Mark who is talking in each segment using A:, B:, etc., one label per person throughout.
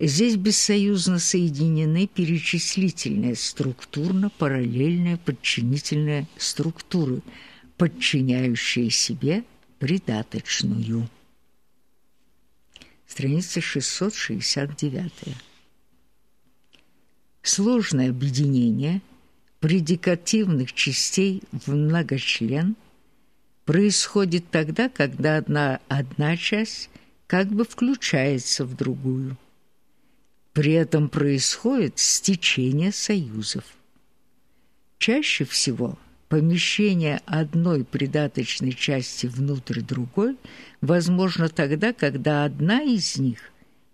A: Здесь бессоюзно соединены перечислительные структурно-параллельные подчинительные структуры, подчиняющие себе придаточную. Страница 669. Сложное объединение предикативных частей в многочлен происходит тогда, когда одна, одна часть как бы включается в другую. При этом происходит стечение союзов. Чаще всего помещение одной придаточной части внутрь другой возможно тогда, когда одна из них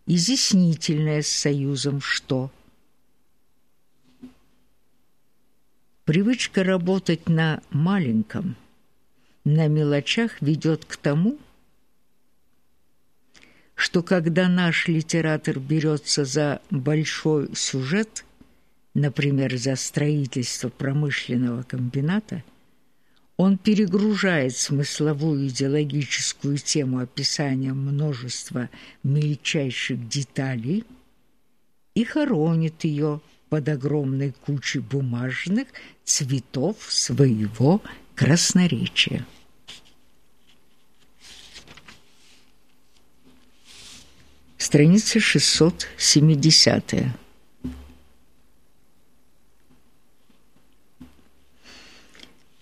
A: изъяснительная с союзом «что». Привычка работать на маленьком, на мелочах ведет к тому, что когда наш литератор берется за большой сюжет, например, за строительство промышленного комбината, он перегружает смысловую идеологическую тему описания множества мельчайших деталей и хоронит ее под огромной кучей бумажных цветов своего красноречия. Страница 670.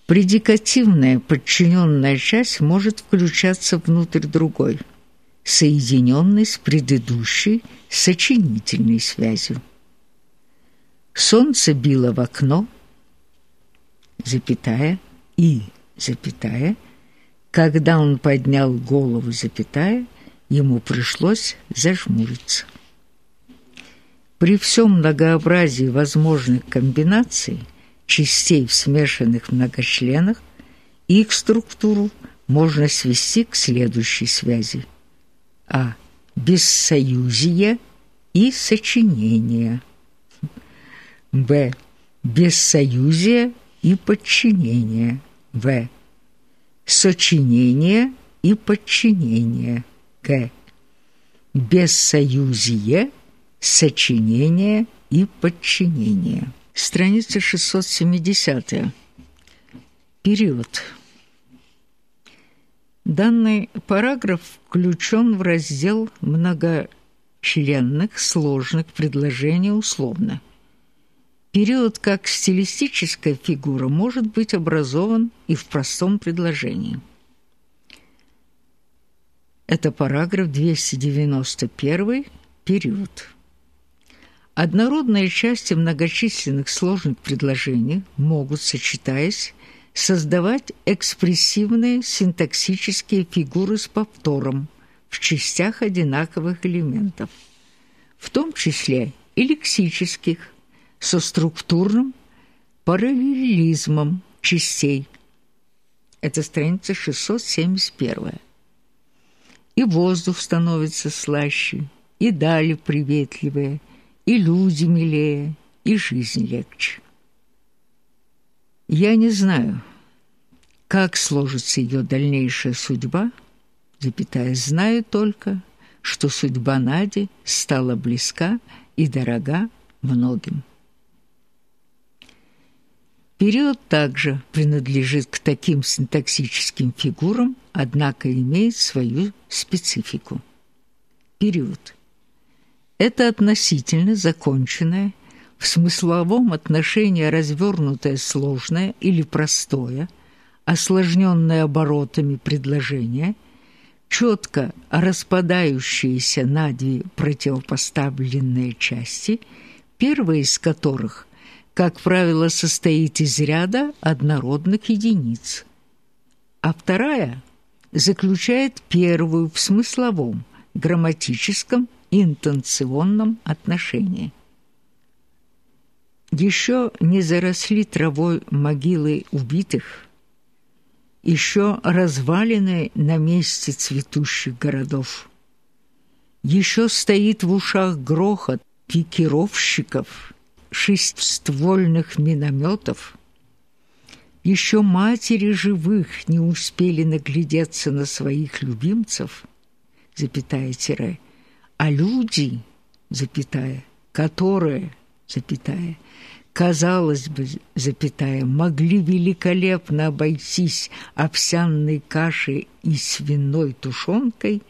A: Предикативная подчиненная часть может включаться внутрь другой, соединенной с предыдущей сочинительной связью. Солнце било в окно, запятая, и, запятая, когда он поднял голову, запятая, ему пришлось зажмуриться. При всем многообразии возможных комбинаций частей в смешанных многочленах их структуру можно свести к следующей связи. А. Бессоюзие и сочинение. Б. Бессоюзие и подчинение. В. Сочинение и подчинение. Г. Бессоюзие, сочинение и подчинение. Страница 670. Период. Данный параграф включен в раздел многочленных сложных предложений условно. Период как стилистическая фигура может быть образован и в простом предложении. Это параграф 291, период. Однородные части многочисленных сложных предложений могут, сочетаясь, создавать экспрессивные синтаксические фигуры с повтором в частях одинаковых элементов, в том числе и лексических, со структурным параллелизмом частей. Это страница 671 и воздух становится слаще, и дали приветливые, и люди милее, и жизнь легче. Я не знаю, как сложится ее дальнейшая судьба, запятая, знаю только, что судьба Нади стала близка и дорога многим. Период также принадлежит к таким синтаксическим фигурам, однако имеет свою специфику. Период. Это относительно законченное, в смысловом отношении развернутое сложное или простое, осложненное оборотами предложение, четко распадающиеся на две противопоставленные части, первая из которых как правило, состоит из ряда однородных единиц, а вторая заключает первую в смысловом, грамматическом, интенционном отношении. Еще не заросли травой могилы убитых, еще развалины на месте цветущих городов. Еще стоит в ушах грохот пикировщиков – шестствольных минометов, еще матери живых не успели наглядеться на своих любимцев, запятая тире, а люди запятая, которые, запятая, казалось бы, запятая, могли великолепно обойтись овсяной кашей и свиной тушенкой,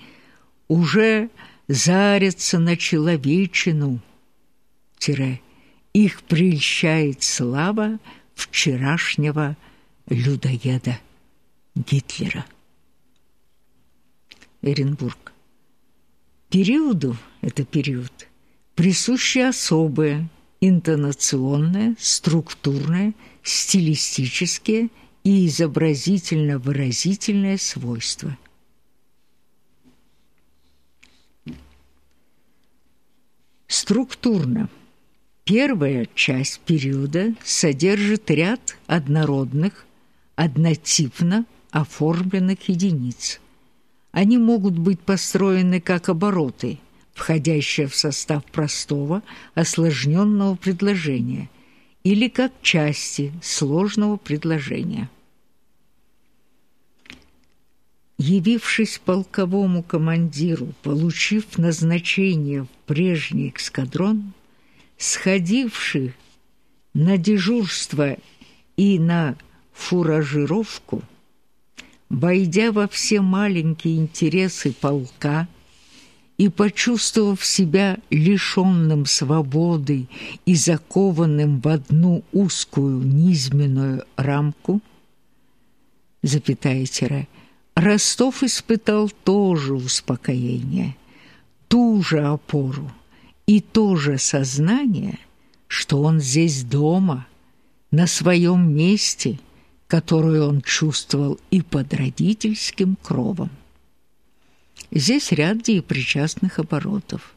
A: уже зарятся на человечину, тире, их прельщает слава вчерашнего людоеда Гитлера. Эренбург. Периоду, это период, присущи особые интонационные, структурные, стилистические и изобразительно-выразительные свойства. Структурно. Первая часть периода содержит ряд однородных, однотипно оформленных единиц. Они могут быть построены как обороты, входящие в состав простого, осложненного предложения, или как части сложного предложения. Явившись полковому командиру, получив назначение в прежний эскадрон, сходивший на дежурство и на фуражировку, войдя во все маленькие интересы полка и почувствовав себя лишенным свободы и закованным в одну узкую низменную рамку, запятая тире, Ростов испытал тоже успокоение, ту же опору, и то же сознание, что он здесь дома, на своем месте, которое он чувствовал и под родительским кровом. Здесь ряд причастных оборотов.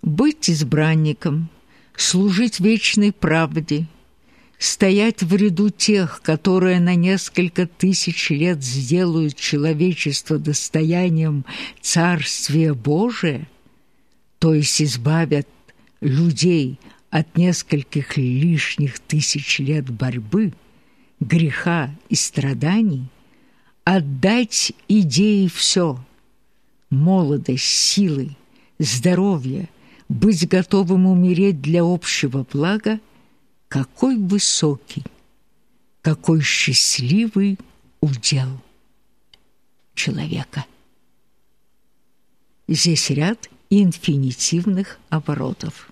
A: Быть избранником, служить вечной правде, стоять в ряду тех, которые на несколько тысяч лет сделают человечество достоянием Царствия Божия – то есть избавят людей от нескольких лишних тысяч лет борьбы, греха и страданий, отдать идее все – молодость, силы, здоровье, быть готовым умереть для общего блага, какой высокий, какой счастливый удел человека. Здесь ряд инфинитивных оборотов.